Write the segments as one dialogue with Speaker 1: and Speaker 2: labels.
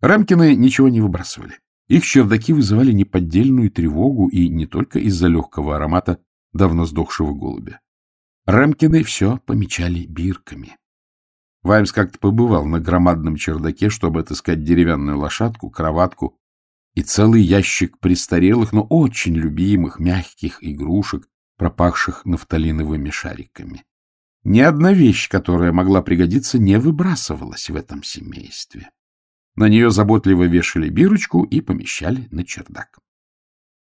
Speaker 1: Рамкины ничего не выбрасывали. Их чердаки вызывали неподдельную тревогу и не только из-за легкого аромата давно сдохшего голубя. Рамкины все помечали бирками. Ваймс как-то побывал на громадном чердаке, чтобы отыскать деревянную лошадку, кроватку и целый ящик престарелых, но очень любимых мягких игрушек, пропахших нафталиновыми шариками. Ни одна вещь, которая могла пригодиться, не выбрасывалась в этом семействе. На нее заботливо вешали бирочку и помещали на чердак.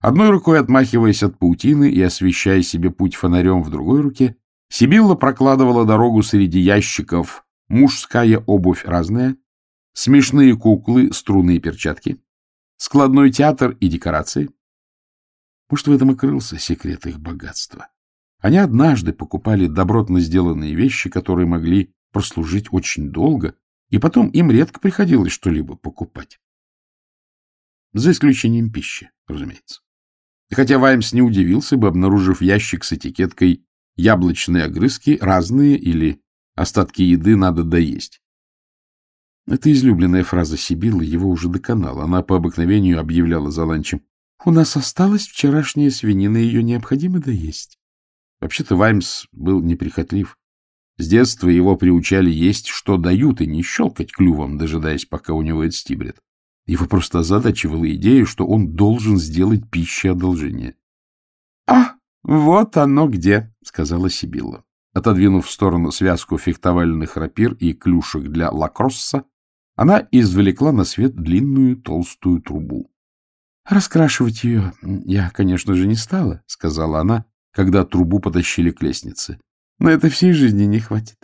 Speaker 1: Одной рукой отмахиваясь от паутины и освещая себе путь фонарем в другой руке, Сибилла прокладывала дорогу среди ящиков, мужская обувь разная, смешные куклы, струны и перчатки, складной театр и декорации. Может, в этом и крылся секрет их богатства. Они однажды покупали добротно сделанные вещи, которые могли прослужить очень долго, и потом им редко приходилось что-либо покупать. За исключением пищи, разумеется. И хотя Ваймс не удивился бы, обнаружив ящик с этикеткой «Яблочные огрызки разные» или «Остатки еды надо доесть». Это излюбленная фраза Сибилы его уже доконала. Она по обыкновению объявляла за ланчем. «У нас осталась вчерашняя свинина, ее необходимо доесть». Вообще-то Ваймс был неприхотлив. С детства его приучали есть, что дают, и не щелкать клювом, дожидаясь, пока у него это. Его просто озадачивала идея, что он должен сделать пищи одолжение. — А, вот оно где, — сказала Сибилла. Отодвинув в сторону связку фехтовальных рапир и клюшек для лакросса, она извлекла на свет длинную толстую трубу. — Раскрашивать ее я, конечно же, не стала, — сказала она, когда трубу потащили к лестнице. На это всей жизни не хватит.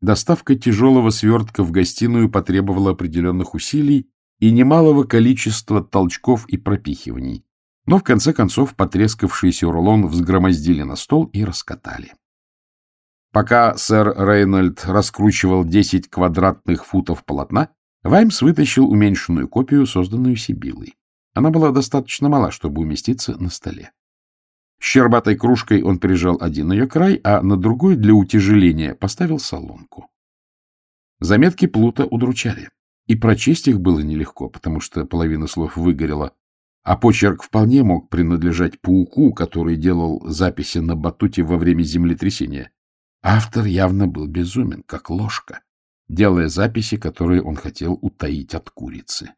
Speaker 1: Доставка тяжелого свертка в гостиную потребовала определенных усилий и немалого количества толчков и пропихиваний. Но в конце концов потрескавшийся рулон взгромоздили на стол и раскатали. Пока сэр Рейнольд раскручивал 10 квадратных футов полотна, Ваймс вытащил уменьшенную копию, созданную Сибилой. Она была достаточно мала, чтобы уместиться на столе. Щербатой кружкой он прижал один ее край, а на другой, для утяжеления, поставил соломку. Заметки Плута удручали, и прочесть их было нелегко, потому что половина слов выгорела, а почерк вполне мог принадлежать пауку, который делал записи на батуте во время землетрясения. Автор явно был безумен, как ложка, делая записи, которые он хотел утаить от курицы.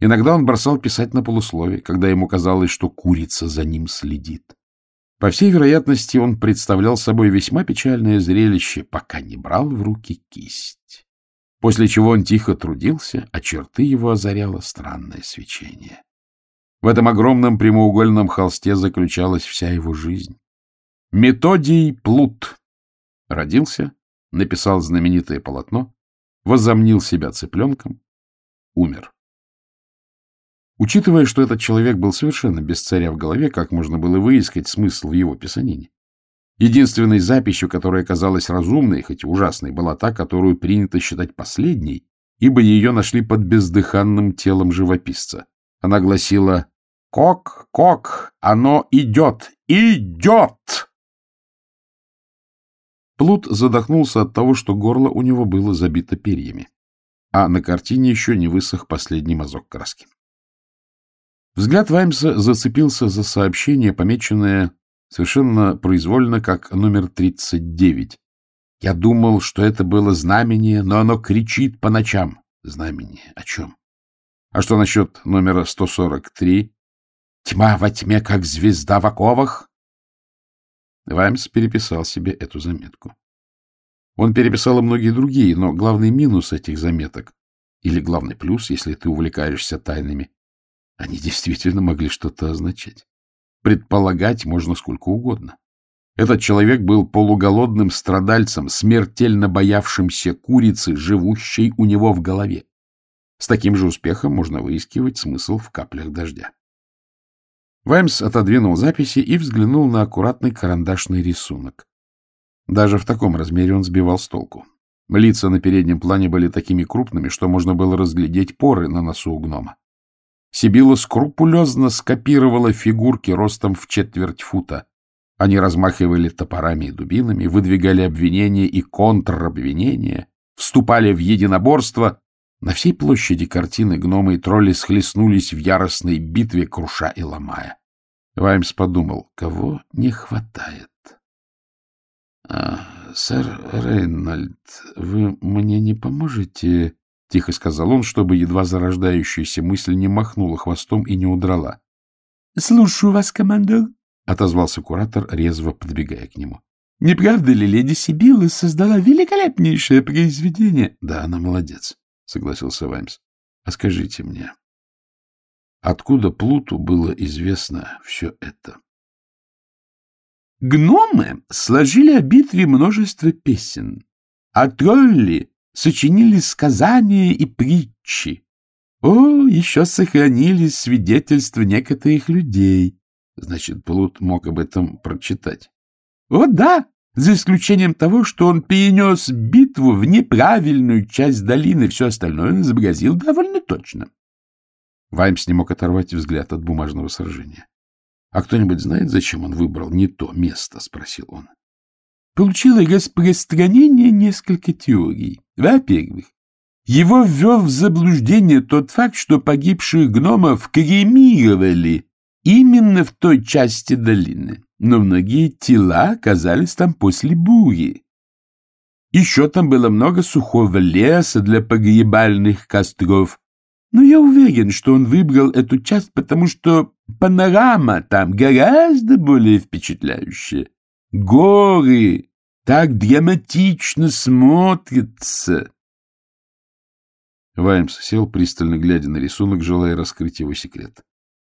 Speaker 1: Иногда он бросал писать на полуслове, когда ему казалось, что курица за ним следит. По всей вероятности, он представлял собой весьма печальное зрелище, пока не брал в руки кисть. После чего он тихо трудился, а черты его озаряло странное свечение. В этом огромном прямоугольном холсте заключалась вся его жизнь. Методий Плут родился, написал знаменитое полотно, возомнил себя цыпленком, умер. Учитывая, что этот человек был совершенно без царя в голове, как можно было выискать смысл в его писанине? Единственной записью, которая казалась разумной, хоть и ужасной, была та, которую принято считать последней, ибо ее нашли под бездыханным телом живописца. Она гласила «Кок, кок, оно идет, идет!» Плут задохнулся от того, что горло у него было забито перьями, а на картине еще не высох последний мазок краски. Взгляд Ваймса зацепился за сообщение, помеченное совершенно произвольно как номер 39. Я думал, что это было знамение, но оно кричит по ночам. Знамение о чем? А что насчет номера 143? Тьма во тьме, как звезда в оковах? Ваймс переписал себе эту заметку. Он переписал и многие другие, но главный минус этих заметок, или главный плюс, если ты увлекаешься тайнами, они действительно могли что-то означать. Предполагать можно сколько угодно. Этот человек был полуголодным страдальцем, смертельно боявшимся курицы, живущей у него в голове. С таким же успехом можно выискивать смысл в каплях дождя. Ваймс отодвинул записи и взглянул на аккуратный карандашный рисунок. Даже в таком размере он сбивал с толку. Лица на переднем плане были такими крупными, что можно было разглядеть поры на носу у гнома. Сибила скрупулезно скопировала фигурки ростом в четверть фута. Они размахивали топорами и дубинами, выдвигали обвинения и контробвинения, вступали в единоборство. На всей площади картины гномы и тролли схлестнулись в яростной битве, круша и ломая. Ваймс подумал, кого не хватает. «А, — Сэр Рейнольд, вы мне не поможете? Тихо сказал он, чтобы едва зарождающаяся мысль не махнула хвостом и не удрала. — Слушаю вас, командор, — отозвался куратор, резво подбегая к нему. — Не правда ли леди Сибилла создала великолепнейшее произведение? — Да, она молодец, — согласился Ваймс. — А скажите мне, откуда Плуту было известно все это? — Гномы сложили о битве множество песен, а тролли сочинили сказания и притчи. О, еще сохранились свидетельства некоторых людей. Значит, Плут мог об этом прочитать. О, да, за исключением того, что он перенес битву в неправильную часть долины, все остальное он изобразил довольно точно. Ваймс не мог оторвать взгляд от бумажного сражения. — А кто-нибудь знает, зачем он выбрал не то место? — спросил он. Получилось распространение несколько теорий. Во-первых, его ввел в заблуждение тот факт, что погибших гномов кремировали именно в той части долины, но многие тела оказались там после бури. Еще там было много сухого леса для погребальных костров, но я уверен, что он выбрал эту часть, потому что панорама там гораздо более впечатляющая горы, так драматично смотрятся. Ваймс сел, пристально глядя на рисунок, желая раскрыть его секрет.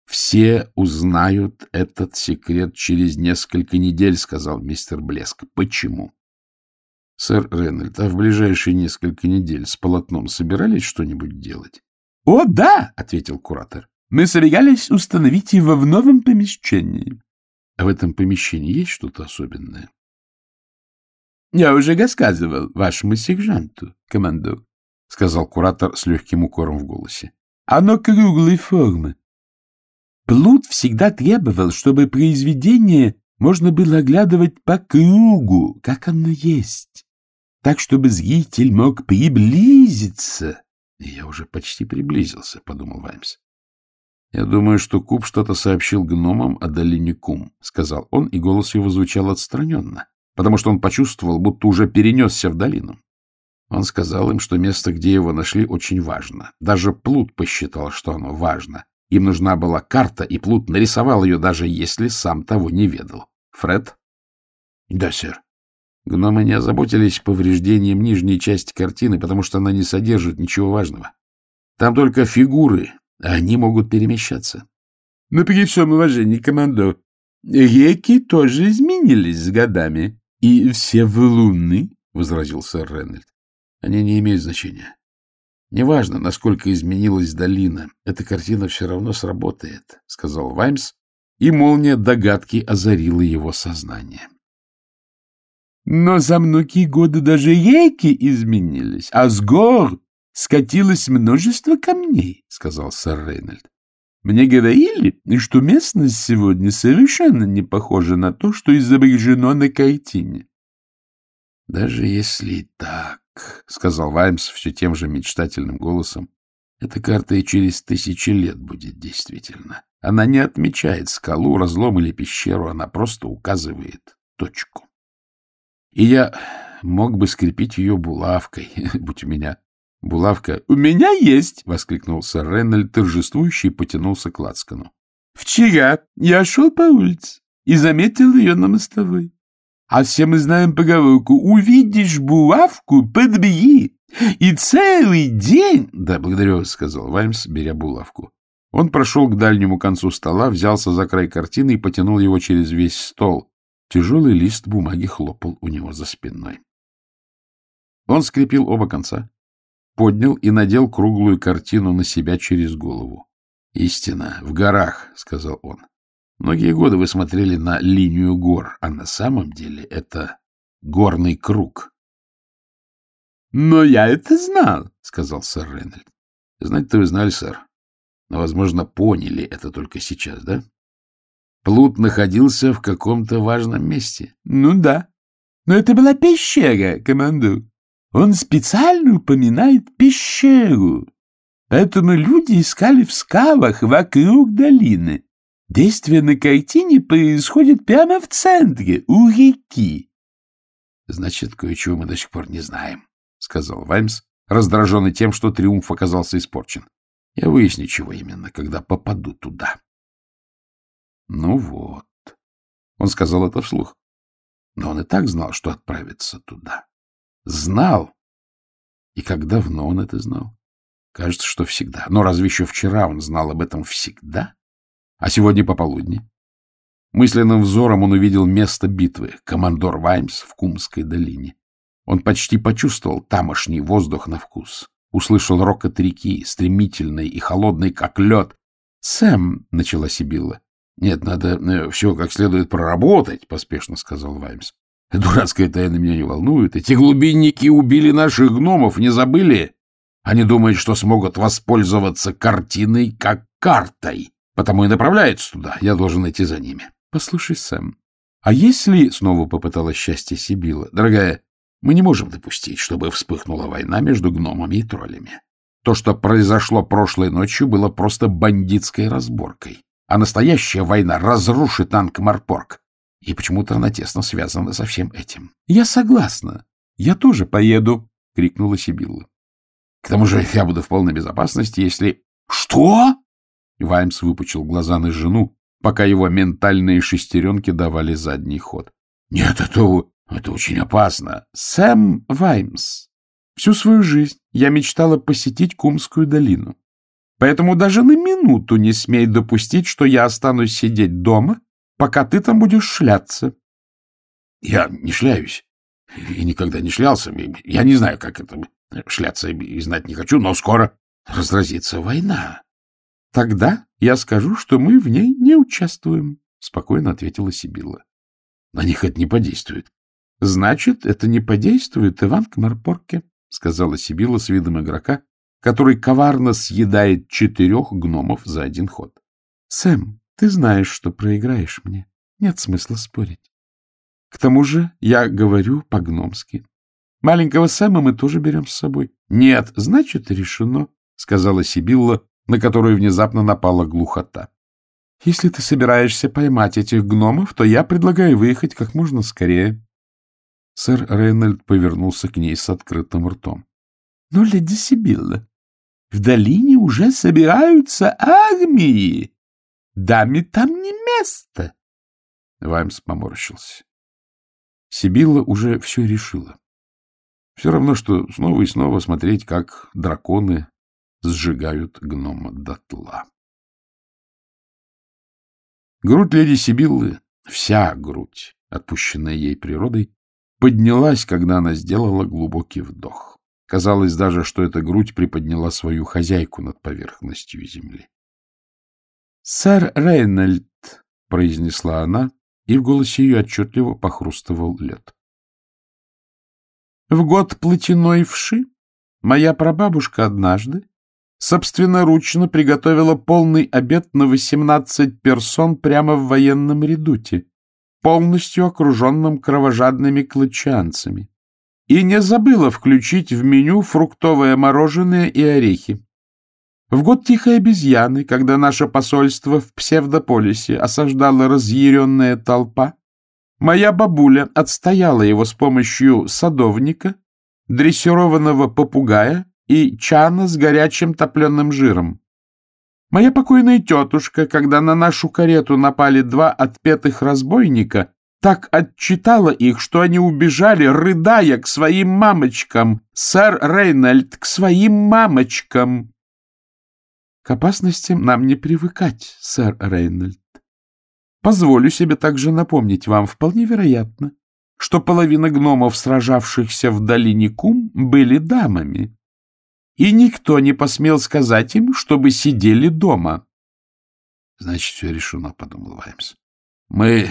Speaker 1: «Все узнают этот секрет через несколько недель», — сказал мистер Блеск. «Почему?» «Сэр Ренальд, а в ближайшие несколько недель с полотном собирались что-нибудь делать?» «О, да!» — ответил куратор. «Мы собирались установить его в новом помещении. А в этом помещении есть что-то особенное? — Я уже рассказывал вашему сержанту, командор, — сказал куратор с легким укором в голосе. — Оно круглой формы. Плут всегда требовал, чтобы произведение можно было оглядывать по кругу, как оно есть, так, чтобы зритель мог приблизиться. — Я уже почти приблизился, — подумал Ваймс. «Я думаю, что Куб что-то сообщил гномам о долине Кум», — сказал он, и голос его звучал отстраненно, потому что он почувствовал, будто уже перенесся в долину. Он сказал им, что место, где его нашли, очень важно. Даже Плут посчитал, что оно важно. Им нужна была карта, и Плут нарисовал ее, даже если сам того не ведал. «Фред?» «Да, сэр». Гномы не озаботились повреждением нижней части картины, потому что она не содержит ничего важного. Там только фигуры, они могут перемещаться. Но при всем уважении, командор, реки тоже изменились с годами. И все вы лунны, — возразил сэр Ренальд. Они не имеют значения. Неважно, насколько изменилась долина, эта картина все равно сработает, — сказал Ваймс, и молния догадки озарила его сознание. Но за многие годы даже Ейки изменились, а с гор скатилось множество камней, — сказал сэр Рейнольд. Мне говорили, и что местность сегодня совершенно не похожа на то, что изображено на картине. — Даже если так, — сказал Ваймс все тем же мечтательным голосом, — эта карта и через тысячи лет будет действительно. Она не отмечает скалу, разлом или пещеру, она просто указывает точку. И я мог бы скрепить ее булавкой, будь у меня Булавка «У меня есть!» — воскликнул сэр Реннель, торжествующий, потянулся к лацкану. «Вчера я шел по улице и заметил ее на мостовой. А все мы знаем поговорку «Увидишь булавку — подбеги!» И целый день... — Да, благодарю вас, — сказал Ваймс, беря булавку. Он прошел к дальнему концу стола, взялся за край картины и потянул его через весь стол. Тяжелый лист бумаги хлопал у него за спиной. Он скрепил оба конца, поднял и надел круглую картину на себя через голову. — Истина, в горах, — сказал он. — Многие годы вы смотрели на линию гор, а на самом деле это горный круг. — Но я это знал, — сказал сэр Рейнольд. — Знать-то вы знали, сэр. Но, возможно, поняли это только сейчас, да? Плут находился в каком-то важном месте. — Ну да. Но это была пещера, команду.
Speaker 2: Он специально упоминает пещеру. Поэтому люди искали в скалах вокруг долины. Действие на картине происходит прямо в центре, у реки.
Speaker 1: — Значит, кое-чего мы до сих пор не знаем, — сказал Ваймс, раздраженный тем, что триумф оказался испорчен. — Я выясню, чего именно, когда попаду туда. — Ну вот. Он сказал это вслух. Но он и так знал, что отправится туда. Знал. И как давно он это знал? Кажется, что всегда. Но разве еще вчера он знал об этом всегда? А сегодня пополудни? Мысленным взором он увидел место битвы, командор Ваймс в Кумской долине. Он почти почувствовал тамошний воздух на вкус. Услышал рокот реки, стремительный и холодный, как лед. — Сэм, — начала Сибилла. — Нет, надо э, все как следует проработать, — поспешно сказал Ваймс. Дурацкая тайна меня не волнует. Эти глубинники убили наших гномов, не забыли? Они думают, что смогут воспользоваться картиной как картой, потому и направляются туда. Я должен идти за ними. Послушай, Сэм, а если... Снова попыталась счастье Сибила. Дорогая, мы не можем допустить, чтобы вспыхнула война между гномами и троллями. То, что произошло прошлой ночью, было просто бандитской разборкой. А настоящая война разрушит Анкмарпорг и почему-то она тесно связана со всем этим. — Я согласна. Я тоже поеду, — крикнула Сибилла. — К тому же я буду в полной безопасности, если... — Что? Ваймс выпучил глаза на жену, пока его ментальные шестеренки давали задний ход. — Нет, это, это очень опасно. — Сэм Ваймс, всю свою жизнь я мечтала посетить Кумскую долину. Поэтому даже на минуту не смей допустить, что я останусь сидеть дома пока ты там будешь шляться. — Я не шляюсь. И никогда не шлялся. Я не знаю, как это шляться и знать не хочу, но скоро разразится война. — Тогда я скажу, что мы в ней не участвуем, — спокойно ответила Сибилла. — На них это не подействует. — Значит, это не подействует, Иван Кмарпорке, — сказала Сибилла с видом игрока, который коварно съедает четырех гномов за один ход. — Сэм, ты знаешь, что проиграешь мне. Нет смысла спорить. К тому же я говорю по-гномски. Маленького Сэма мы тоже берем с собой. Нет, значит, решено, — сказала Сибилла, на которую внезапно напала глухота. Если ты собираешься поймать этих гномов, то я предлагаю выехать как можно скорее. Сэр Рейнольд повернулся к ней с открытым ртом. — Но, леди Сибилла, в долине уже собираются армии. Даме там не место!» Ваймс поморщился. Сибилла уже все решила. Все равно, что снова и снова смотреть, как драконы сжигают гнома дотла. Грудь леди Сибиллы, вся грудь, отпущенная ей природой, поднялась, когда она сделала глубокий вдох. Казалось даже, что эта грудь приподняла свою хозяйку над поверхностью земли. «Сэр Рейнольд», — произнесла она, и в голосе ее отчетливо похрустывал лед. «В год плотяной вши моя прабабушка однажды собственноручно приготовила полный обед на восемнадцать персон прямо в военном редуте, полностью окруженном кровожадными клычанцами, и не забыла включить в меню фруктовое мороженое и орехи. В год Тихой Обезьяны, когда наше посольство в псевдополисе осаждала разъяренная толпа, моя бабуля отстояла его с помощью садовника, дрессированного попугая и чана с горячим топленым жиром. Моя покойная тетушка, когда на нашу карету напали два отпетых разбойника, так отчитала их, что они убежали, рыдая к своим мамочкам. Сэр Рейнольд, к своим мамочкам. К опасностям нам не привыкать, сэр Рейнольд. Позволю себе также напомнить вам, вполне вероятно, что половина гномов, сражавшихся в долине Кум, были дамами, и никто не посмел сказать им, чтобы сидели дома. — Значит, все решено, — подумал Ваймс. — Мы...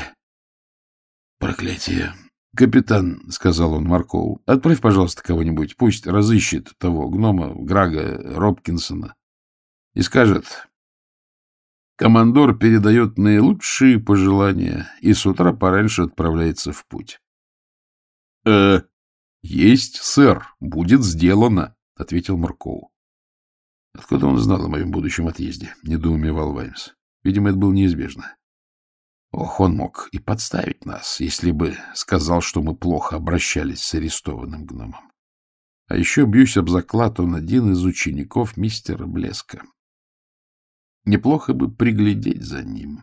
Speaker 1: Проклятие. — Капитан, — сказал он Маркову, — отправь, пожалуйста, кого-нибудь, пусть разыщет того гнома, Грага, Робкинсона и скажет, «Командор передает наилучшие пожелания и с утра пораньше отправляется в путь». «Э, есть, сэр, будет сделано», — ответил Маркоу. «Откуда он знал о моем будущем отъезде?» — недоумевал Ваймс. «Видимо, это было неизбежно». Ох, он мог и подставить нас, если бы сказал, что мы плохо обращались с арестованным гномом. А еще бьюсь об заклад, он один из учеников мистера Блеска. Неплохо бы приглядеть за ним.